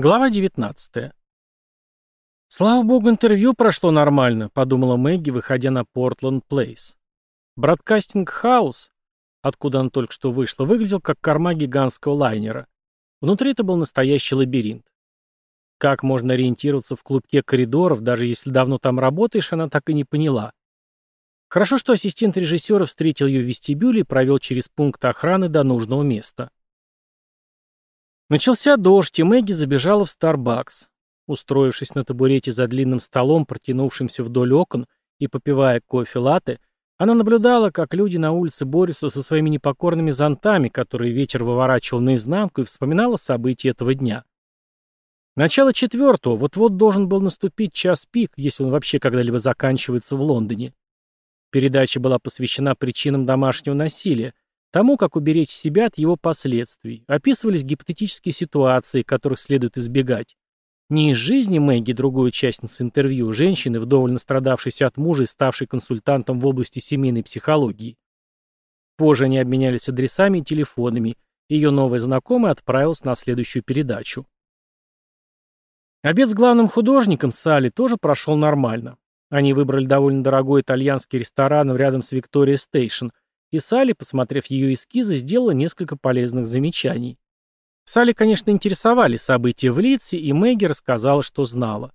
Глава 19. «Слава богу, интервью прошло нормально», — подумала Мэгги, выходя на Портланд Плейс. Бродкастинг Хаус, откуда она только что вышла, выглядел как корма гигантского лайнера. Внутри это был настоящий лабиринт. Как можно ориентироваться в клубке коридоров, даже если давно там работаешь, она так и не поняла. Хорошо, что ассистент режиссера встретил ее в вестибюле и провел через пункт охраны до нужного места. Начался дождь, и Мэгги забежала в Starbucks. Устроившись на табурете за длинным столом, протянувшимся вдоль окон, и попивая кофе-латте, она наблюдала, как люди на улице борются со своими непокорными зонтами, которые ветер выворачивал наизнанку, и вспоминала события этого дня. Начало четвертого, вот-вот должен был наступить час пик, если он вообще когда-либо заканчивается в Лондоне. Передача была посвящена причинам домашнего насилия, Тому, как уберечь себя от его последствий, описывались гипотетические ситуации, которых следует избегать. Не из жизни Мэгги, другую частницы интервью, женщины, вдоволь настрадавшейся от мужа и ставшей консультантом в области семейной психологии. Позже они обменялись адресами и телефонами. Ее новая знакомая отправилась на следующую передачу. Обед с главным художником Салли тоже прошел нормально. Они выбрали довольно дорогой итальянский ресторан рядом с Виктория Стейшн – и Салли, посмотрев ее эскизы, сделала несколько полезных замечаний. Салли, конечно, интересовали события в Литсе, и Мэгги рассказала, что знала.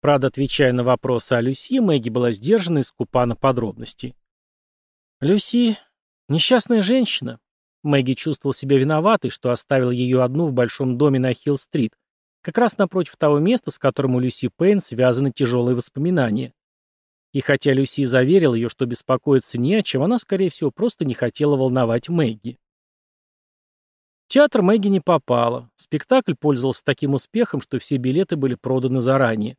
Правда, отвечая на вопросы о Люси, Мэгги была сдержана и скупа на подробности. «Люси — несчастная женщина». Мэгги чувствовал себя виноватой, что оставил ее одну в большом доме на Хилл-стрит, как раз напротив того места, с которым у Люси Пейн связаны тяжелые воспоминания. И хотя Люси заверила ее, что беспокоиться не о чем, она, скорее всего, просто не хотела волновать Мэгги. В театр Мэгги не попала. Спектакль пользовался таким успехом, что все билеты были проданы заранее.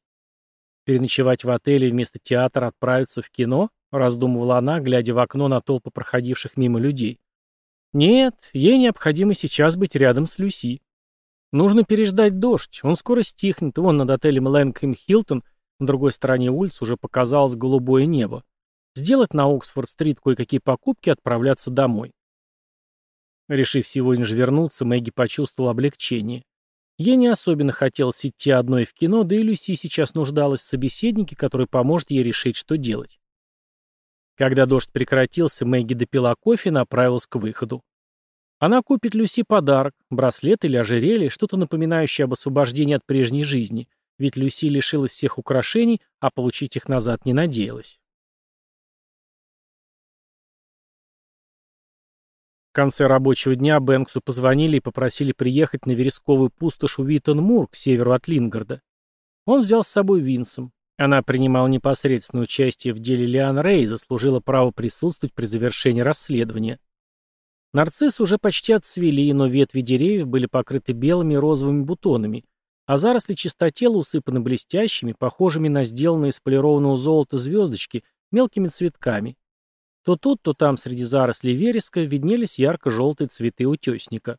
Переночевать в отеле вместо театра отправиться в кино, раздумывала она, глядя в окно на толпы проходивших мимо людей. Нет, ей необходимо сейчас быть рядом с Люси. Нужно переждать дождь, он скоро стихнет, и вон над отелем Лэнгхэм Хилтон на другой стороне улицы уже показалось голубое небо. Сделать на Оксфорд-стрит кое-какие покупки и отправляться домой. Решив сегодня же вернуться, Мэгги почувствовала облегчение. Ей не особенно хотелось идти одной в кино, да и Люси сейчас нуждалась в собеседнике, который поможет ей решить, что делать. Когда дождь прекратился, Мэгги допила кофе и направилась к выходу. Она купит Люси подарок, браслет или ожерелье, что-то напоминающее об освобождении от прежней жизни – ведь Люси лишилась всех украшений, а получить их назад не надеялась. В конце рабочего дня Бэнксу позвонили и попросили приехать на вересковую пустошь Уиттон-Мур к северу от Лингарда. Он взял с собой Уинсом. Она принимала непосредственное участие в деле Лиан Рэй и заслужила право присутствовать при завершении расследования. Нарциссы уже почти отцвели, но ветви деревьев были покрыты белыми и розовыми бутонами, а заросли чистотела усыпаны блестящими, похожими на сделанные из полированного золота звездочки, мелкими цветками. То тут, то там среди зарослей вереска виднелись ярко-желтые цветы утесника.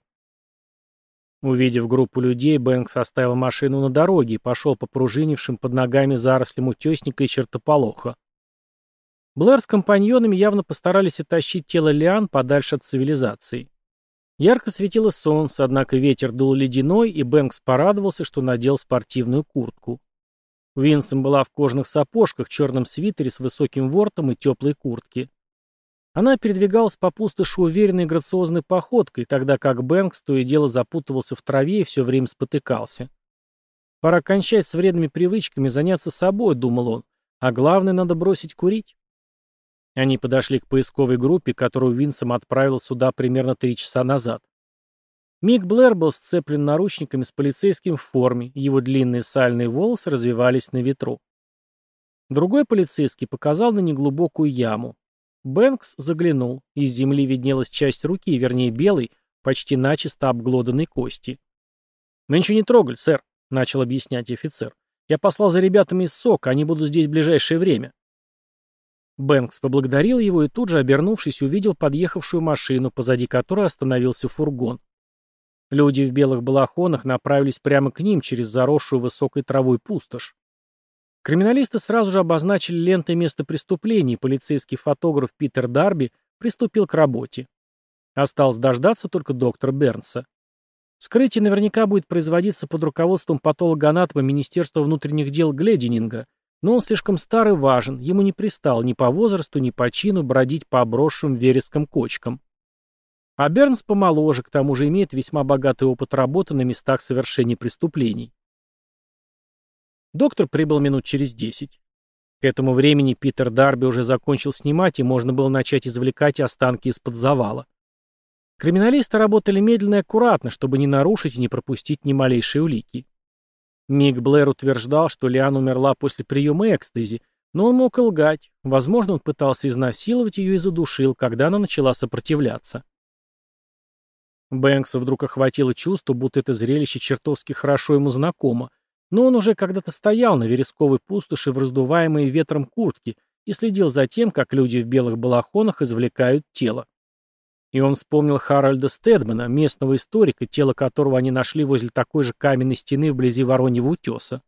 Увидев группу людей, Бэнкс оставил машину на дороге и пошел по пружинившим под ногами зарослям утесника и чертополоха. Блэр с компаньонами явно постарались оттащить тело Лиан подальше от цивилизации. Ярко светило солнце, однако ветер дул ледяной, и Бэнкс порадовался, что надел спортивную куртку. Винсом была в кожных сапожках, черном свитере с высоким вортом и теплой куртке. Она передвигалась по пустоши уверенной и грациозной походкой, тогда как Бэнкс то и дело запутывался в траве и все время спотыкался. «Пора кончать с вредными привычками заняться собой», — думал он. «А главное, надо бросить курить». Они подошли к поисковой группе, которую Винсом отправил сюда примерно три часа назад. Мик Блэр был сцеплен наручниками с полицейским в форме, его длинные сальные волосы развивались на ветру. Другой полицейский показал на неглубокую яму. Бэнкс заглянул, из земли виднелась часть руки, вернее белой, почти начисто обглоданной кости. «Мы ничего не трогали, сэр», — начал объяснять офицер. «Я послал за ребятами из СОК, они будут здесь в ближайшее время». Бэнкс поблагодарил его и тут же, обернувшись, увидел подъехавшую машину, позади которой остановился фургон. Люди в белых балахонах направились прямо к ним через заросшую высокой травой пустошь. Криминалисты сразу же обозначили лентой место преступления, и полицейский фотограф Питер Дарби приступил к работе. Осталось дождаться только доктор Бернса. Скрытие наверняка будет производиться под руководством патологоанатома Министерства внутренних дел Гледининга, но он слишком стар и важен, ему не пристал ни по возрасту, ни по чину бродить по обросшим вереском кочкам. А Бернс помоложе, к тому же имеет весьма богатый опыт работы на местах совершения преступлений. Доктор прибыл минут через десять. К этому времени Питер Дарби уже закончил снимать, и можно было начать извлекать останки из-под завала. Криминалисты работали медленно и аккуратно, чтобы не нарушить и не пропустить ни малейшие улики. Мик Блэр утверждал, что Лиан умерла после приема экстази, но он мог и лгать. Возможно, он пытался изнасиловать ее и задушил, когда она начала сопротивляться. Бэнкса вдруг охватило чувство, будто это зрелище чертовски хорошо ему знакомо, но он уже когда-то стоял на вересковой пустоши в раздуваемой ветром куртке и следил за тем, как люди в белых балахонах извлекают тело. И он вспомнил Харальда Стедмана, местного историка, тело которого они нашли возле такой же каменной стены вблизи Вороньего утеса.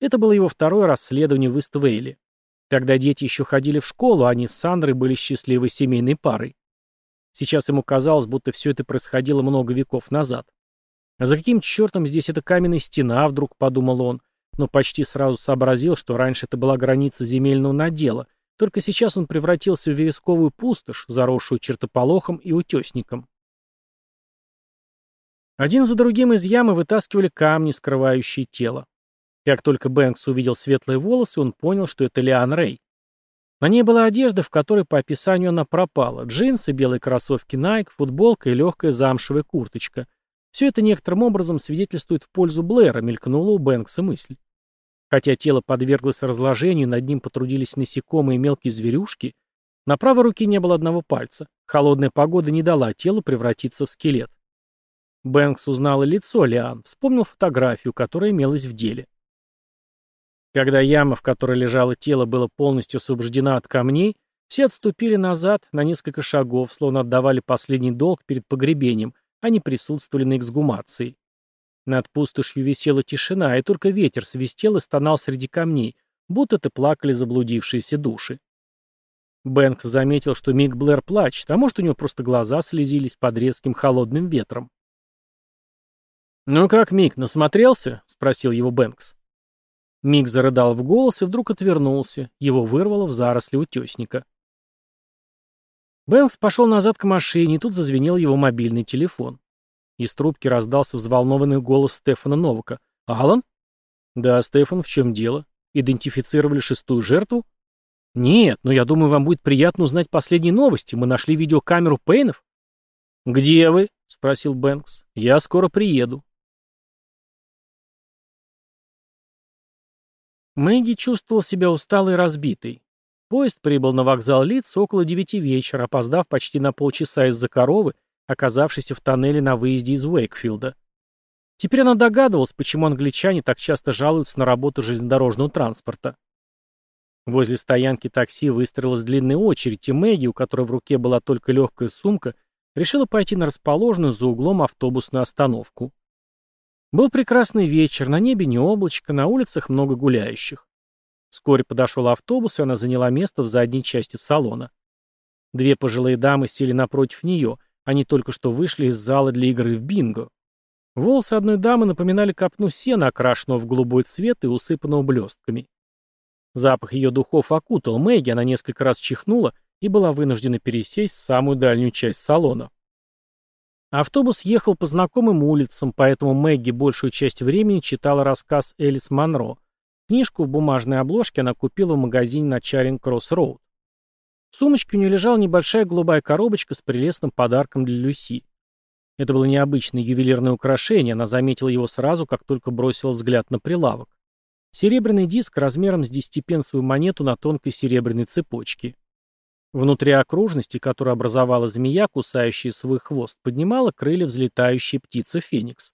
Это было его второе расследование в Иствейле. Тогда дети еще ходили в школу, а они с Сандрой были счастливой семейной парой. Сейчас ему казалось, будто все это происходило много веков назад. А за каким чертом здесь эта каменная стена, вдруг подумал он, но почти сразу сообразил, что раньше это была граница земельного надела, только сейчас он превратился в вересковую пустошь, заросшую чертополохом и утесником. Один за другим из ямы вытаскивали камни, скрывающие тело. Как только Бэнкс увидел светлые волосы, он понял, что это Лиан Рэй. На ней была одежда, в которой по описанию она пропала. Джинсы, белые кроссовки Nike, футболка и легкая замшевая курточка. Все это некоторым образом свидетельствует в пользу Блэра, мелькнула у Бэнкса мысль. Хотя тело подверглось разложению, над ним потрудились насекомые и мелкие зверюшки, на правой руке не было одного пальца. Холодная погода не дала телу превратиться в скелет. Бэнкс узнал и лицо Лиан, вспомнил фотографию, которая имелась в деле. Когда яма, в которой лежало тело, была полностью освобождена от камней, все отступили назад на несколько шагов, словно отдавали последний долг перед погребением, а они присутствовали на эксгумации. Над пустошью висела тишина, и только ветер свистел и стонал среди камней, будто ты плакали заблудившиеся души. Бэнкс заметил, что Мик Блэр плачет, а может, у него просто глаза слезились под резким холодным ветром. «Ну как, Мик, насмотрелся?» — спросил его Бэнкс. Мик зарыдал в голос и вдруг отвернулся. Его вырвало в заросли утесника. Бэнкс пошел назад к машине, и тут зазвенел его мобильный телефон. Из трубки раздался взволнованный голос Стефана Новака. «Алан?» «Да, Стефан, в чем дело? Идентифицировали шестую жертву?» «Нет, но я думаю, вам будет приятно узнать последние новости. Мы нашли видеокамеру Пейнов». «Где вы?» — спросил Бэнкс. «Я скоро приеду». Мэгги чувствовал себя усталой и разбитой. Поезд прибыл на вокзал Лиц около девяти вечера, опоздав почти на полчаса из-за коровы, оказавшийся в тоннеле на выезде из Уэйкфилда. Теперь она догадывалась, почему англичане так часто жалуются на работу железнодорожного транспорта. Возле стоянки такси выстроилась длинная очередь, и Мэгги, у которой в руке была только легкая сумка, решила пойти на расположенную за углом автобусную остановку. Был прекрасный вечер, на небе не облачко, на улицах много гуляющих. Вскоре подошел автобус, и она заняла место в задней части салона. Две пожилые дамы сели напротив нее, они только что вышли из зала для игры в бинго. Волосы одной дамы напоминали копну сена, окрашенного в голубой цвет и усыпанного блестками. Запах ее духов окутал Мэгги, она несколько раз чихнула и была вынуждена пересесть в самую дальнюю часть салона. Автобус ехал по знакомым улицам, поэтому Мэгги большую часть времени читала рассказ Элис Монро. Книжку в бумажной обложке она купила в магазине на Чаринг Кросс Роуд сумочке у нее лежала небольшая голубая коробочка с прелестным подарком для Люси. Это было необычное ювелирное украшение, она заметила его сразу, как только бросила взгляд на прилавок. Серебряный диск размером с десятипенсовую монету на тонкой серебряной цепочке. Внутри окружности, которая образовала змея, кусающая свой хвост, поднимала крылья взлетающей птицы Феникс.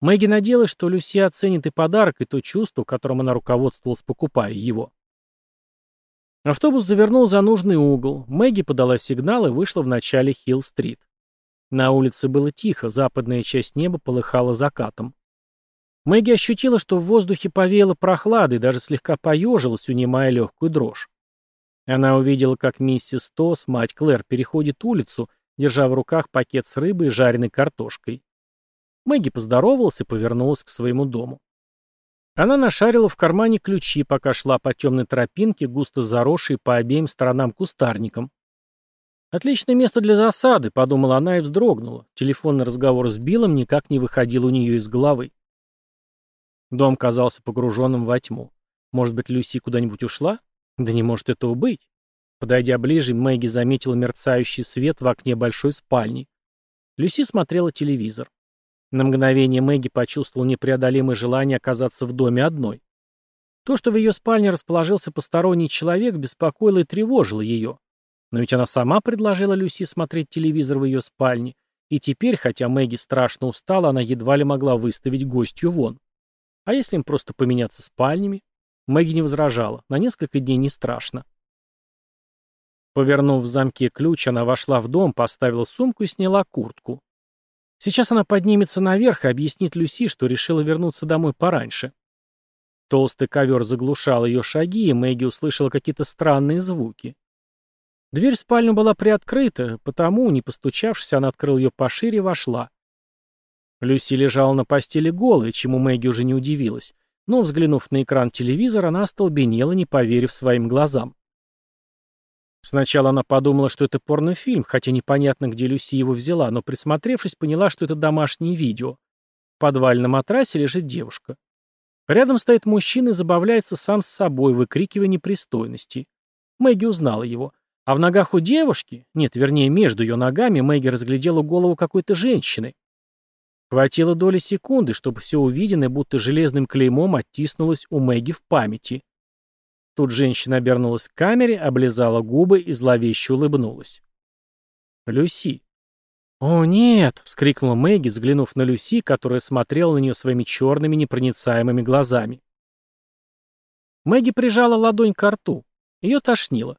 Мэгги надеялась, что Люси оценит и подарок, и то чувство, которым она руководствовалась, покупая его. Автобус завернул за нужный угол. Мэгги подала сигнал и вышла в начале Хилл-стрит. На улице было тихо, западная часть неба полыхала закатом. Мэгги ощутила, что в воздухе повеяло прохладой, даже слегка поежилась, унимая легкую дрожь. Она увидела, как миссис Тос, мать Клэр, переходит улицу, держа в руках пакет с рыбой и жареной картошкой. Мэгги поздоровалась и повернулась к своему дому. Она нашарила в кармане ключи, пока шла по темной тропинке, густо заросшей по обеим сторонам кустарником. «Отличное место для засады», — подумала она и вздрогнула. Телефонный разговор с Биллом никак не выходил у нее из головы. Дом казался погруженным во тьму. Может быть, Люси куда-нибудь ушла? Да не может этого быть. Подойдя ближе, Мэгги заметила мерцающий свет в окне большой спальни. Люси смотрела телевизор. На мгновение Мэгги почувствовал непреодолимое желание оказаться в доме одной. То, что в ее спальне расположился посторонний человек, беспокоило и тревожило ее. Но ведь она сама предложила Люси смотреть телевизор в ее спальне, и теперь, хотя Мэгги страшно устала, она едва ли могла выставить гостью вон. А если им просто поменяться спальнями? Мэгги не возражала, на несколько дней не страшно. Повернув в замке ключ, она вошла в дом, поставила сумку и сняла куртку. Сейчас она поднимется наверх и объяснит Люси, что решила вернуться домой пораньше. Толстый ковер заглушал ее шаги, и Мэгги услышала какие-то странные звуки. Дверь в спальню была приоткрыта, потому, не постучавшись, она открыла ее пошире и вошла. Люси лежала на постели голой, чему Мэгги уже не удивилась, но, взглянув на экран телевизора, она остолбенела, не поверив своим глазам. Сначала она подумала, что это порнофильм, хотя непонятно, где Люси его взяла, но присмотревшись, поняла, что это домашнее видео. В подвальном матрасе лежит девушка. Рядом стоит мужчина и забавляется сам с собой, выкрикивая непристойности. Мэгги узнала его. А в ногах у девушки, нет, вернее, между ее ногами, Мэгги разглядела голову какой-то женщины. Хватило доли секунды, чтобы все увиденное будто железным клеймом оттиснулось у Мэгги в памяти. Тут женщина обернулась к камере, облизала губы и зловеще улыбнулась. «Люси!» «О, нет!» — вскрикнула Мэгги, взглянув на Люси, которая смотрела на нее своими черными непроницаемыми глазами. Мэгги прижала ладонь к рту. Ее тошнило.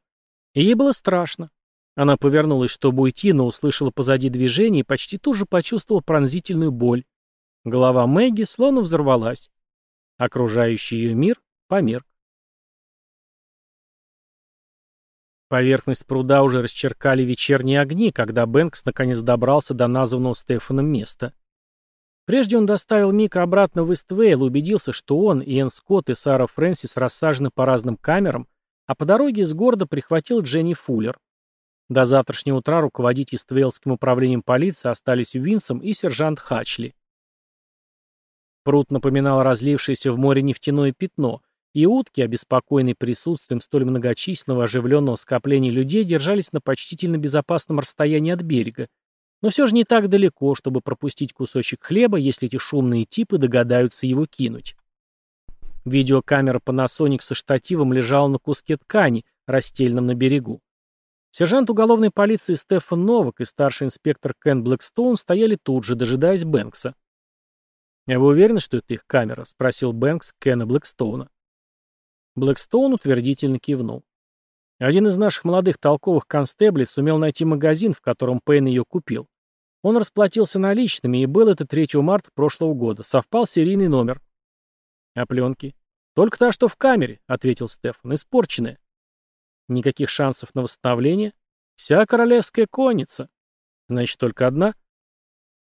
И ей было страшно. Она повернулась, чтобы уйти, но услышала позади движение и почти тут же почувствовала пронзительную боль. Голова Мэгги словно взорвалась. Окружающий ее мир померк. Поверхность пруда уже расчеркали вечерние огни, когда Бэнкс наконец добрался до названного Стефаном места. Прежде он доставил Мика обратно в Иствейл, убедился, что он, Иэн Скотт и Сара Фрэнсис рассажены по разным камерам, а по дороге из города прихватил Дженни Фуллер. До завтрашнего утра руководить Иствейлским управлением полиции остались Уинсом и сержант Хачли. Пруд напоминал разлившееся в море нефтяное пятно, и утки, обеспокоенные присутствием столь многочисленного оживленного скопления людей, держались на почтительно безопасном расстоянии от берега, но все же не так далеко, чтобы пропустить кусочек хлеба, если эти шумные типы догадаются его кинуть. Видеокамера Panasonic со штативом лежала на куске ткани, расстеленном на берегу. Сержант уголовной полиции Стефан Новак и старший инспектор Кен Блэкстоун стояли тут же, дожидаясь Бэнкса. А вы уверены, что это их камера?» — спросил Бэнкс Кена Блэкстоуна. Блэкстоун утвердительно кивнул. Один из наших молодых толковых констеблей сумел найти магазин, в котором Пейн ее купил. Он расплатился наличными, и было это 3 марта прошлого года. Совпал серийный номер. А пленки? Только та, что в камере, ответил Стефан. Испорченная. Никаких шансов на восстановление? Вся королевская конница. Значит, только одна?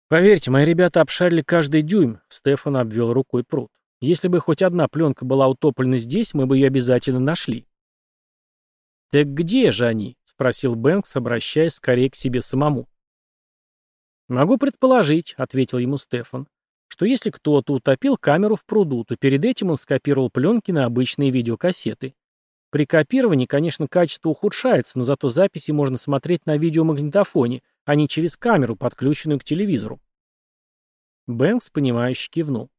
Поверьте, мои ребята обшарили каждый дюйм. Стефан обвел рукой пруд. Если бы хоть одна пленка была утоплена здесь, мы бы ее обязательно нашли». «Так где же они?» — спросил Бэнкс, обращаясь скорее к себе самому. «Могу предположить», — ответил ему Стефан, «что если кто-то утопил камеру в пруду, то перед этим он скопировал пленки на обычные видеокассеты. При копировании, конечно, качество ухудшается, но зато записи можно смотреть на видеомагнитофоне, а не через камеру, подключенную к телевизору». Бэнкс, понимающе кивнул.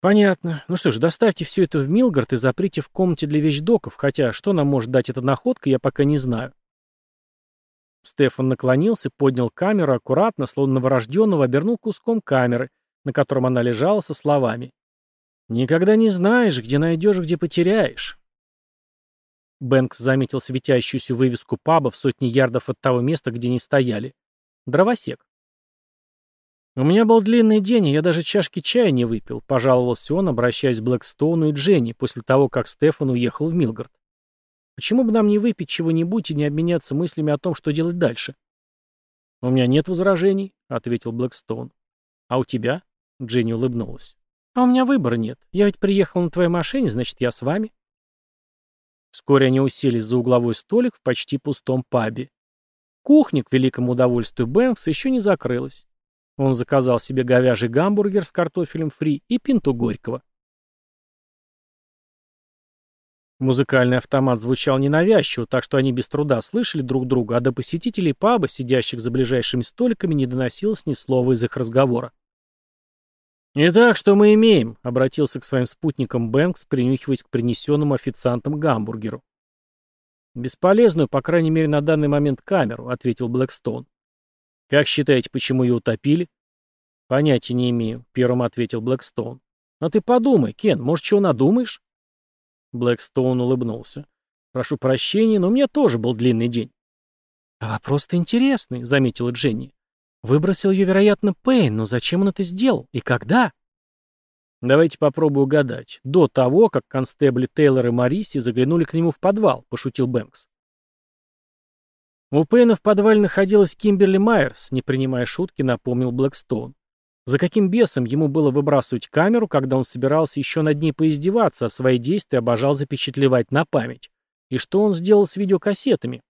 Понятно. Ну что ж, доставьте все это в Милгард и заприте в комнате для вещдоков, хотя что нам может дать эта находка, я пока не знаю. Стефан наклонился, поднял камеру, аккуратно, словно новорожденного, обернул куском камеры, на котором она лежала со словами. «Никогда не знаешь, где найдешь, где потеряешь». Бэнкс заметил светящуюся вывеску паба в сотни ярдов от того места, где они стояли. Дровосек. «У меня был длинный день, и я даже чашки чая не выпил», — пожаловался он, обращаясь к Блэкстоуну и Дженни, после того, как Стефан уехал в Милгард. «Почему бы нам не выпить чего-нибудь и не обменяться мыслями о том, что делать дальше?» «У меня нет возражений», — ответил Блэкстоун. «А у тебя?» — Дженни улыбнулась. «А у меня выбора нет. Я ведь приехал на твоей машине, значит, я с вами». Вскоре они уселись за угловой столик в почти пустом пабе. Кухня, к великому удовольствию Бэнкс, еще не закрылась. Он заказал себе говяжий гамбургер с картофелем фри и пинту горького. Музыкальный автомат звучал ненавязчиво, так что они без труда слышали друг друга, а до посетителей паба, сидящих за ближайшими столиками, не доносилось ни слова из их разговора. «Итак, что мы имеем?» — обратился к своим спутникам Бэнкс, принюхиваясь к принесенному официантом гамбургеру. «Бесполезную, по крайней мере, на данный момент камеру», — ответил Блэкстоун. «Как считаете, почему ее утопили?» «Понятия не имею», — первым ответил Блэкстоун. А ты подумай, Кен, может, чего надумаешь?» Блэкстоун улыбнулся. «Прошу прощения, но у меня тоже был длинный день». «А вопрос-то интересный», — заметила Дженни. «Выбросил ее, вероятно, Пейн, но зачем он это сделал? И когда?» «Давайте попробую угадать. До того, как констебли Тейлор и Моррисси заглянули к нему в подвал», — пошутил Бэнкс. «У Пейна в подвале находилась Кимберли Майерс», — не принимая шутки, напомнил Блэкстоун. За каким бесом ему было выбрасывать камеру, когда он собирался еще над ней поиздеваться, а свои действия обожал запечатлевать на память? И что он сделал с видеокассетами?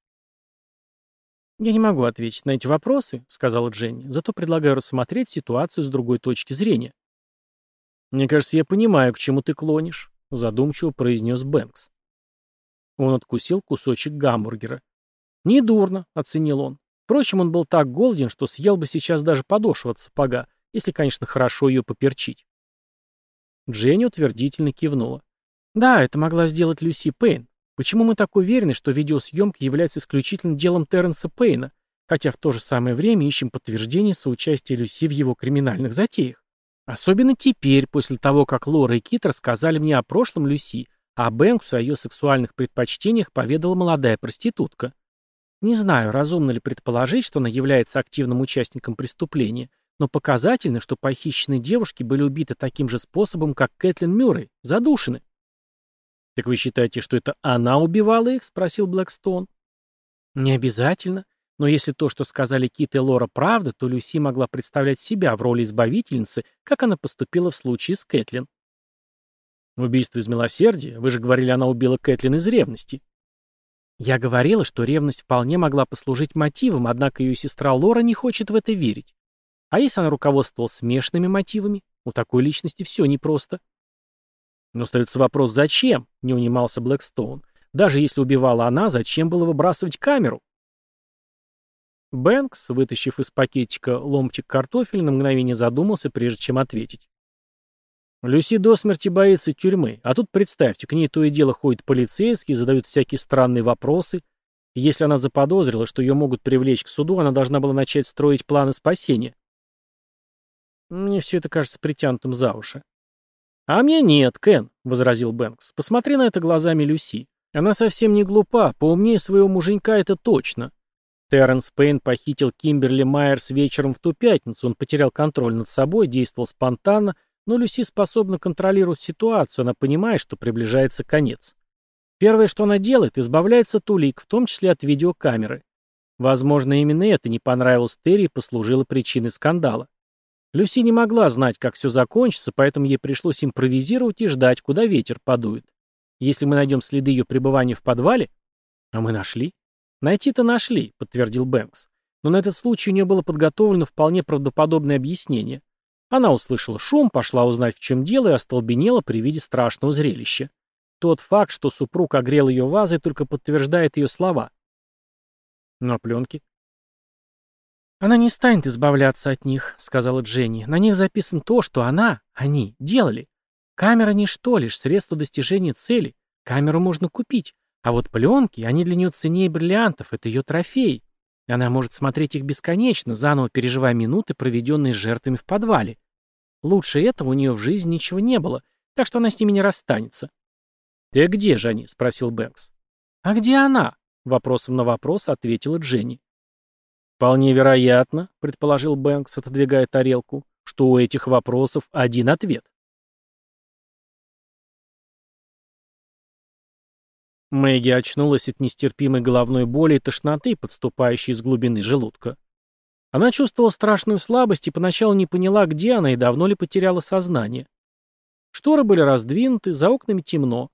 «Я не могу ответить на эти вопросы», — сказала Дженни, «зато предлагаю рассмотреть ситуацию с другой точки зрения». «Мне кажется, я понимаю, к чему ты клонишь», — задумчиво произнес Бэнкс. Он откусил кусочек гамбургера. «Недурно», — оценил он. Впрочем, он был так голоден, что съел бы сейчас даже подошву от сапога, если, конечно, хорошо ее поперчить. Дженни утвердительно кивнула. «Да, это могла сделать Люси Пейн. Почему мы так уверены, что видеосъемка является исключительно делом Терренса Пейна, хотя в то же самое время ищем подтверждение соучастия Люси в его криминальных затеях? Особенно теперь, после того, как Лора и Кит рассказали мне о прошлом Люси, а Бэнксу о ее сексуальных предпочтениях поведала молодая проститутка. Не знаю, разумно ли предположить, что она является активным участником преступления, но показательно, что похищенные девушки были убиты таким же способом, как Кэтлин Мюррей, задушены. «Так вы считаете, что это она убивала их?» — спросил Блэкстон. «Не обязательно. Но если то, что сказали Кит и Лора, правда, то Люси могла представлять себя в роли избавительницы, как она поступила в случае с Кэтлин». «Убийство из милосердия? Вы же говорили, она убила Кэтлин из ревности». Я говорила, что ревность вполне могла послужить мотивом, однако ее сестра Лора не хочет в это верить. А если она руководствовалась смешанными мотивами, у такой личности все непросто. Но остается вопрос, зачем, не унимался Блэкстоун. Даже если убивала она, зачем было выбрасывать камеру? Бэнкс, вытащив из пакетика ломтик картофеля, на мгновение задумался, прежде чем ответить. Люси до смерти боится тюрьмы, а тут представьте, к ней то и дело ходят полицейские, задают всякие странные вопросы. Если она заподозрила, что ее могут привлечь к суду, она должна была начать строить планы спасения. Мне все это кажется притянутым за уши. «А мне нет, Кен», — возразил Бэнкс. «Посмотри на это глазами Люси. Она совсем не глупа, поумнее своего муженька это точно». Терренс Пейн похитил Кимберли Майерс вечером в ту пятницу, он потерял контроль над собой, действовал спонтанно, но Люси способна контролировать ситуацию, она понимает, что приближается конец. Первое, что она делает, избавляется от улик, в том числе от видеокамеры. Возможно, именно это не понравилось Терри и послужило причиной скандала. Люси не могла знать, как все закончится, поэтому ей пришлось импровизировать и ждать, куда ветер подует. Если мы найдем следы ее пребывания в подвале... А мы нашли. Найти-то нашли, подтвердил Бэнкс. Но на этот случай у нее было подготовлено вполне правдоподобное объяснение. Она услышала шум, пошла узнать, в чем дело, и остолбенела при виде страшного зрелища. Тот факт, что супруг огрел ее вазой, только подтверждает ее слова. Ну а пленки? «Она не станет избавляться от них», — сказала Дженни. «На них записано то, что она, они, делали. Камера — ничто, лишь средство достижения цели. Камеру можно купить. А вот пленки, они для нее ценнее бриллиантов, это ее трофей. Она может смотреть их бесконечно, заново переживая минуты, проведенные с жертвами в подвале. Лучше этого у нее в жизни ничего не было, так что она с ними не расстанется. «Ты где же они?» — спросил Бэнкс. «А где она?» — вопросом на вопрос ответила Дженни. «Вполне вероятно», — предположил Бэнкс, отодвигая тарелку, — «что у этих вопросов один ответ». Мэгги очнулась от нестерпимой головной боли и тошноты, подступающей из глубины желудка. Она чувствовала страшную слабость и поначалу не поняла, где она и давно ли потеряла сознание. Шторы были раздвинуты, за окнами темно.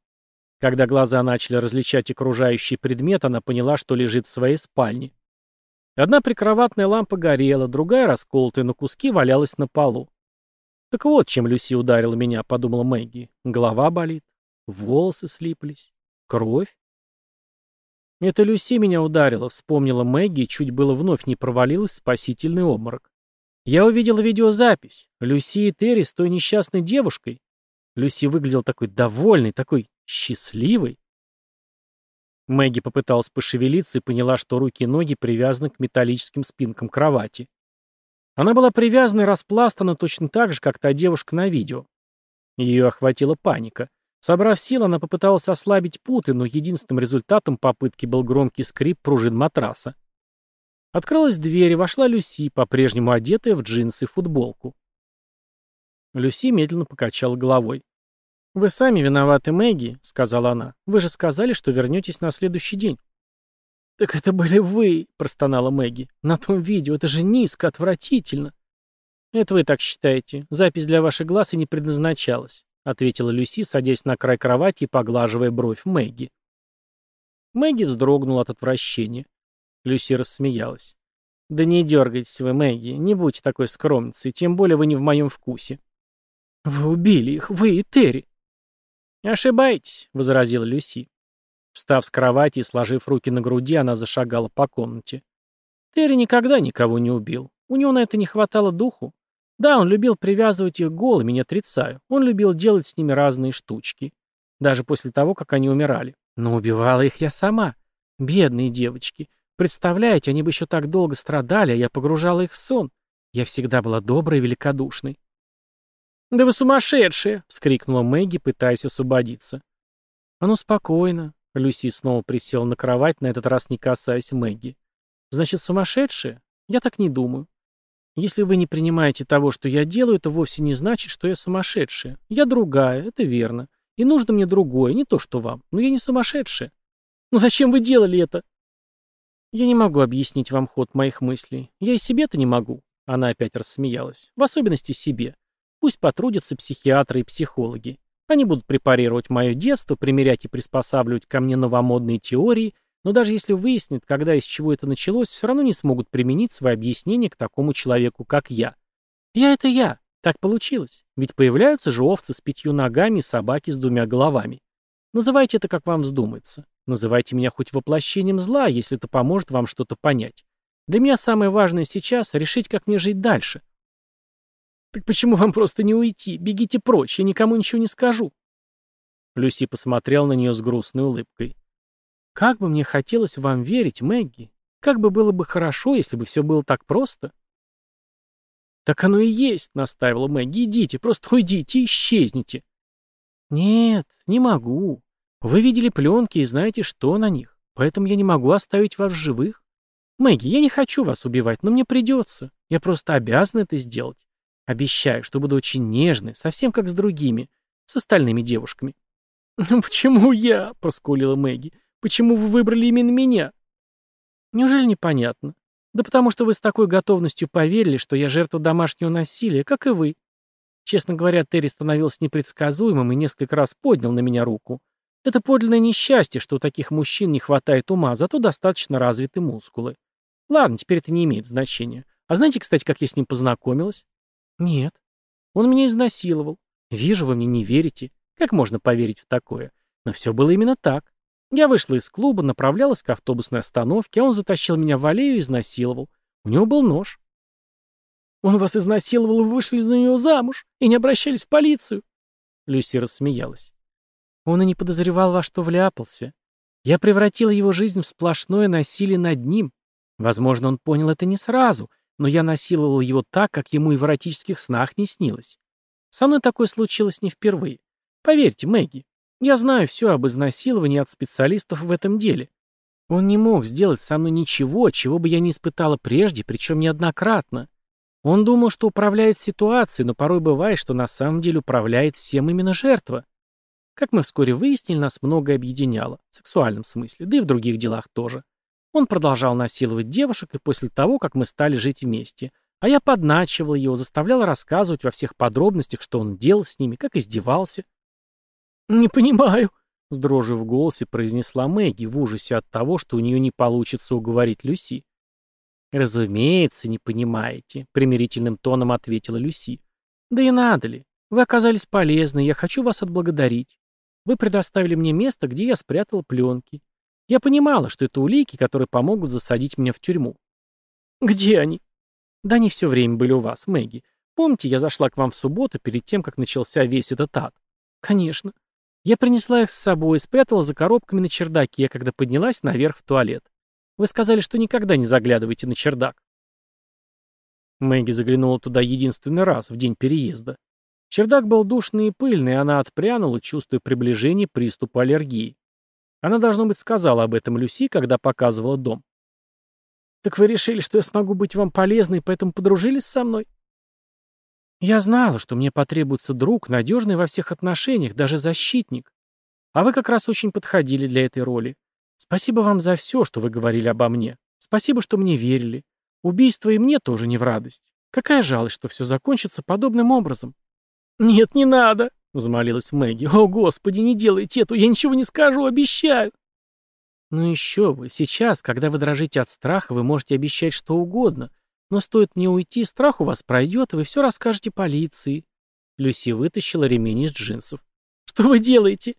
Когда глаза начали различать окружающий предмет, она поняла, что лежит в своей спальне. Одна прикроватная лампа горела, другая, расколотая на куски, валялась на полу. «Так вот, чем Люси ударила меня», — подумала Мэгги. «Голова болит, волосы слиплись». Кровь? Это Люси меня ударила, вспомнила Мэгги и чуть было вновь не провалилась в спасительный обморок. Я увидела видеозапись. Люси и Терри с той несчастной девушкой. Люси выглядел такой довольный, такой счастливый. Мэгги попыталась пошевелиться и поняла, что руки и ноги привязаны к металлическим спинкам кровати. Она была привязана и распластана точно так же, как та девушка на видео. Ее охватила паника. Собрав силы, она попыталась ослабить путы, но единственным результатом попытки был громкий скрип пружин матраса. Открылась дверь, и вошла Люси, по-прежнему одетая в джинсы и футболку. Люси медленно покачала головой. «Вы сами виноваты, Мэгги», — сказала она. «Вы же сказали, что вернетесь на следующий день». «Так это были вы», — простонала Мэгги. «На том видео. Это же низко, отвратительно». «Это вы так считаете. Запись для ваших глаз и не предназначалась. — ответила Люси, садясь на край кровати и поглаживая бровь Мэгги. Мэгги вздрогнула от отвращения. Люси рассмеялась. «Да не дергайтесь вы, Мэгги, не будьте такой скромницей, тем более вы не в моем вкусе». «Вы убили их, вы и Терри!» «Ошибаетесь», — возразила Люси. Встав с кровати и сложив руки на груди, она зашагала по комнате. Терри никогда никого не убил. У него на это не хватало духу. Да, он любил привязывать их голыми, не отрицаю. Он любил делать с ними разные штучки. Даже после того, как они умирали. Но убивала их я сама. Бедные девочки. Представляете, они бы еще так долго страдали, а я погружала их в сон. Я всегда была доброй и великодушной. «Да вы сумасшедшие!» — вскрикнула Мэгги, пытаясь освободиться. «А ну спокойно!» — Люси снова присела на кровать, на этот раз не касаясь Мэгги. «Значит, сумасшедшие? Я так не думаю. Если вы не принимаете того, что я делаю, это вовсе не значит, что я сумасшедшая. Я другая, это верно. И нужно мне другое, не то, что вам. Но я не сумасшедшая. Ну зачем вы делали это? Я не могу объяснить вам ход моих мыслей. Я и себе-то не могу. Она опять рассмеялась. В особенности себе. Пусть потрудятся психиатры и психологи. Они будут препарировать мое детство, примерять и приспосабливать ко мне новомодные теории – но даже если выяснят, когда и с чего это началось, все равно не смогут применить свои объяснения к такому человеку, как я. Я — это я. Так получилось. Ведь появляются же овцы с пятью ногами и собаки с двумя головами. Называйте это, как вам вздумается. Называйте меня хоть воплощением зла, если это поможет вам что-то понять. Для меня самое важное сейчас — решить, как мне жить дальше. Так почему вам просто не уйти? Бегите прочь, я никому ничего не скажу. Люси посмотрел на нее с грустной улыбкой. Как бы мне хотелось вам верить, Мэгги. Как бы было бы хорошо, если бы все было так просто. «Так оно и есть», — настаивала Мэгги. «Идите, просто уйдите и исчезните». «Нет, не могу. Вы видели пленки и знаете, что на них, поэтому я не могу оставить вас в живых. Мэгги, я не хочу вас убивать, но мне придется. Я просто обязан это сделать. Обещаю, что буду очень нежной, совсем как с другими, с остальными девушками». «Почему я?» — проскулила Мэгги. Почему вы выбрали именно меня? Неужели непонятно? Да потому что вы с такой готовностью поверили, что я жертва домашнего насилия, как и вы. Честно говоря, Терри становился непредсказуемым и несколько раз поднял на меня руку. Это подлинное несчастье, что у таких мужчин не хватает ума, зато достаточно развиты мускулы. Ладно, теперь это не имеет значения. А знаете, кстати, как я с ним познакомилась? Нет. Он меня изнасиловал. Вижу, вы мне не верите. Как можно поверить в такое? Но все было именно так. Я вышла из клуба, направлялась к автобусной остановке, а он затащил меня в аллею и изнасиловал. У него был нож. «Он вас изнасиловал, и вы вышли за него замуж и не обращались в полицию!» Люси рассмеялась. «Он и не подозревал, во что вляпался. Я превратила его жизнь в сплошное насилие над ним. Возможно, он понял это не сразу, но я насиловала его так, как ему и в эротических снах не снилось. Со мной такое случилось не впервые. Поверьте, Мэгги, я знаю все об изнасиловании от специалистов в этом деле. Он не мог сделать со мной ничего, чего бы я не испытала прежде, причем неоднократно. Он думал, что управляет ситуацией, но порой бывает, что на самом деле управляет всем именно жертва. Как мы вскоре выяснили, нас многое объединяло, в сексуальном смысле, да и в других делах тоже. Он продолжал насиловать девушек и после того, как мы стали жить вместе. А я подначивал его, заставлял рассказывать во всех подробностях, что он делал с ними, как издевался. «Не понимаю», — сдрожив в голосе, произнесла Мэгги в ужасе от того, что у нее не получится уговорить Люси. «Разумеется, не понимаете», — примирительным тоном ответила Люси. «Да и надо ли. Вы оказались полезны, я хочу вас отблагодарить. Вы предоставили мне место, где я спрятал пленки. Я понимала, что это улики, которые помогут засадить меня в тюрьму». «Где они?» «Да они все время были у вас, Мэгги. Помните, я зашла к вам в субботу перед тем, как начался весь этот ад?» «Конечно. Я принесла их с собой, и спрятала за коробками на чердаке, когда поднялась наверх в туалет. Вы сказали, что никогда не заглядывайте на чердак. Мэгги заглянула туда единственный раз, в день переезда. Чердак был душный и пыльный, и она отпрянула, чувствуя приближение приступа аллергии. Она, должно быть, сказала об этом Люси, когда показывала дом. «Так вы решили, что я смогу быть вам полезной, поэтому подружились со мной?» Я знала, что мне потребуется друг, надежный во всех отношениях, даже защитник. А вы как раз очень подходили для этой роли. Спасибо вам за все, что вы говорили обо мне. Спасибо, что мне верили. Убийство и мне тоже не в радость. Какая жалость, что все закончится подобным образом. «Нет, не надо!» — взмолилась Мэгги. «О, Господи, не делайте этого! Я ничего не скажу, обещаю!» «Ну еще вы Сейчас, когда вы дрожите от страха, вы можете обещать что угодно — но стоит мне уйти, страх у вас пройдет, и вы все расскажете полиции». Люси вытащила ремень из джинсов. «Что вы делаете?»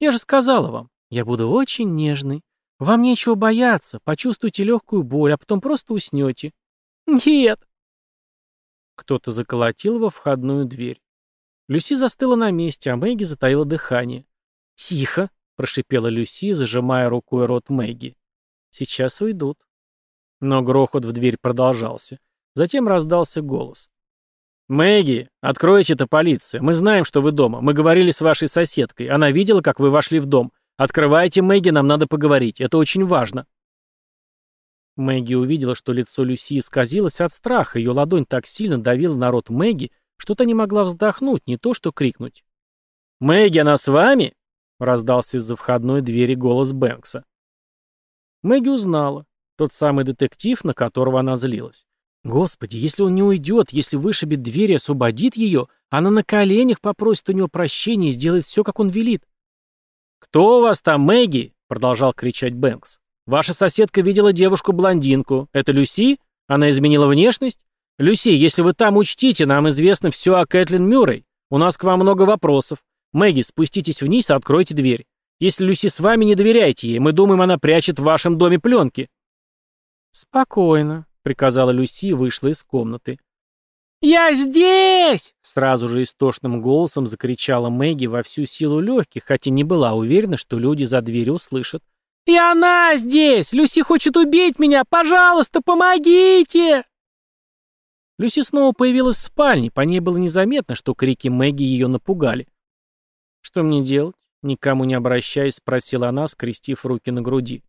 «Я же сказала вам, я буду очень нежный. Вам нечего бояться, почувствуйте легкую боль, а потом просто уснете». «Нет!» Кто-то заколотил во входную дверь. Люси застыла на месте, а Мэгги затаила дыхание. «Тихо!» — прошипела Люси, зажимая рукой рот Мэгги. «Сейчас уйдут. Но грохот в дверь продолжался. Затем раздался голос. «Мэгги, откройте-то полиция. Мы знаем, что вы дома. Мы говорили с вашей соседкой. Она видела, как вы вошли в дом. Открывайте, Мэгги, нам надо поговорить. Это очень важно». Мэгги увидела, что лицо Люси исказилось от страха. Ее ладонь так сильно давила на рот Мэгги, что то не могла вздохнуть, не то что крикнуть. «Мэгги, она с вами?» — раздался из-за входной двери голос Бэнкса. Мэгги узнала. Тот самый детектив, на которого она злилась. Господи, если он не уйдет, если вышибет дверь и освободит ее, она на коленях попросит у него прощения и сделает все, как он велит. «Кто у вас там, Мэгги?» — продолжал кричать Бэнкс. «Ваша соседка видела девушку-блондинку. Это Люси? Она изменила внешность? Люси, если вы там учтите, нам известно все о Кэтлин Мюррей. У нас к вам много вопросов. Мэгги, спуститесь вниз и откройте дверь. Если Люси с вами, не доверяйте ей. Мы думаем, она прячет в вашем доме пленки». «Спокойно», — приказала Люси и вышла из комнаты. «Я здесь!» — сразу же истошным голосом закричала Мэгги во всю силу легких, хотя не была уверена, что люди за дверью услышат. «И она здесь! Люси хочет убить меня! Пожалуйста, помогите!» Люси снова появилась в спальне, по ней было незаметно, что крики Мэгги ее напугали. «Что мне делать?» — никому не обращаясь, спросила она, скрестив руки на груди.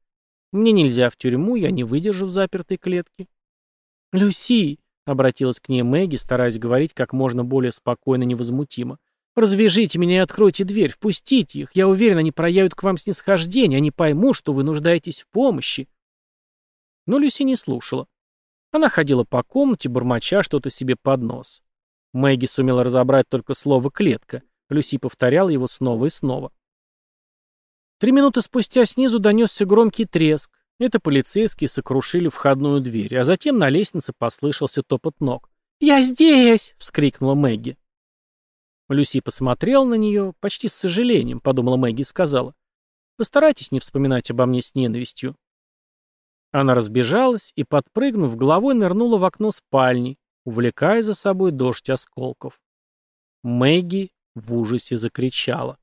Мне нельзя в тюрьму, я не выдержу в запертой клетке. «Люси!» — обратилась к ней Мэгги, стараясь говорить как можно более спокойно и невозмутимо. «Развяжите меня и откройте дверь, впустите их. Я уверен, они проявят к вам снисхождение, они поймут, что вы нуждаетесь в помощи». Но Люси не слушала. Она ходила по комнате, бормоча что-то себе под нос. Мэгги сумела разобрать только слово «клетка». Люси повторяла его снова и снова. Три минуты спустя снизу донесся громкий треск. Это полицейские сокрушили входную дверь, а затем на лестнице послышался топот ног. «Я здесь!» — вскрикнула Мэгги. Люси посмотрел на нее, почти с сожалением, подумала Мэгги и сказала. «Постарайтесь не вспоминать обо мне с ненавистью». Она разбежалась и, подпрыгнув, головой нырнула в окно спальни, увлекая за собой дождь осколков. Мэгги в ужасе закричала.